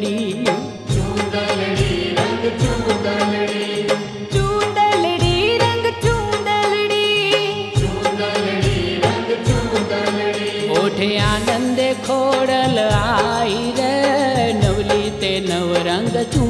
चूंदड़ी रंग चूंदड़ी चूंदड़ी आनंद खोड़ल आई रे नवली ते नव रंग चूंदड़ी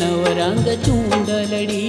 नवरङ्गचूण्डलडी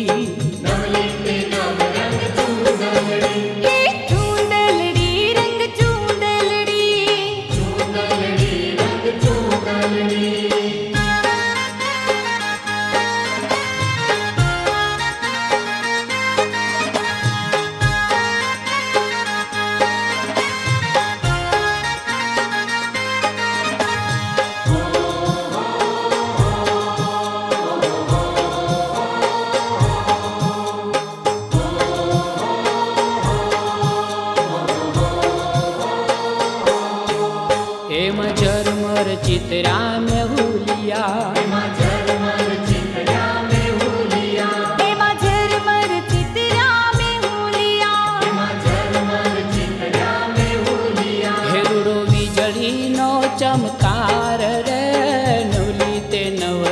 एम् झर चित्रिया चित्रिया जी नो चमकारी ते नव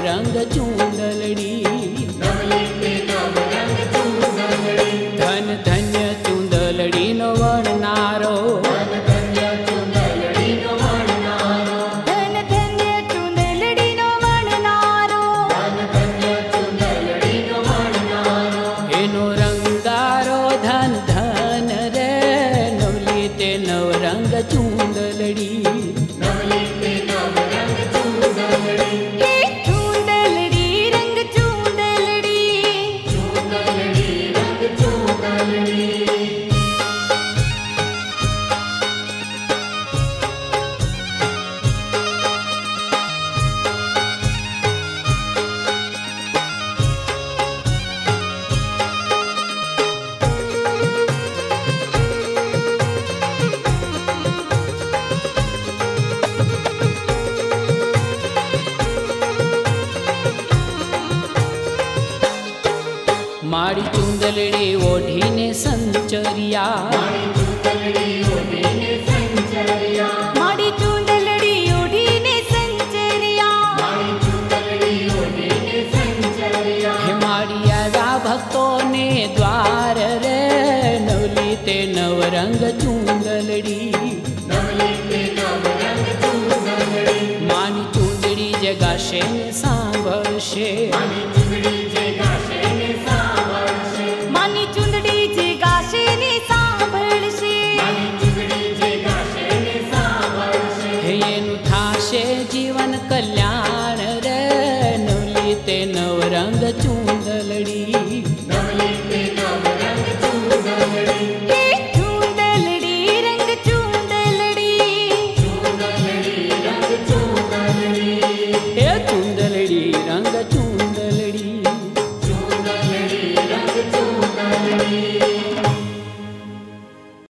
ते माळी चुंदलडे ओढीने संचरिया। माळी चुंदलडी ओढीने संचरिया। हे माळियाला द्वार रे नवली ते नवरंग चुंदलडी माणी चुंदडी जगाशे सांभळशे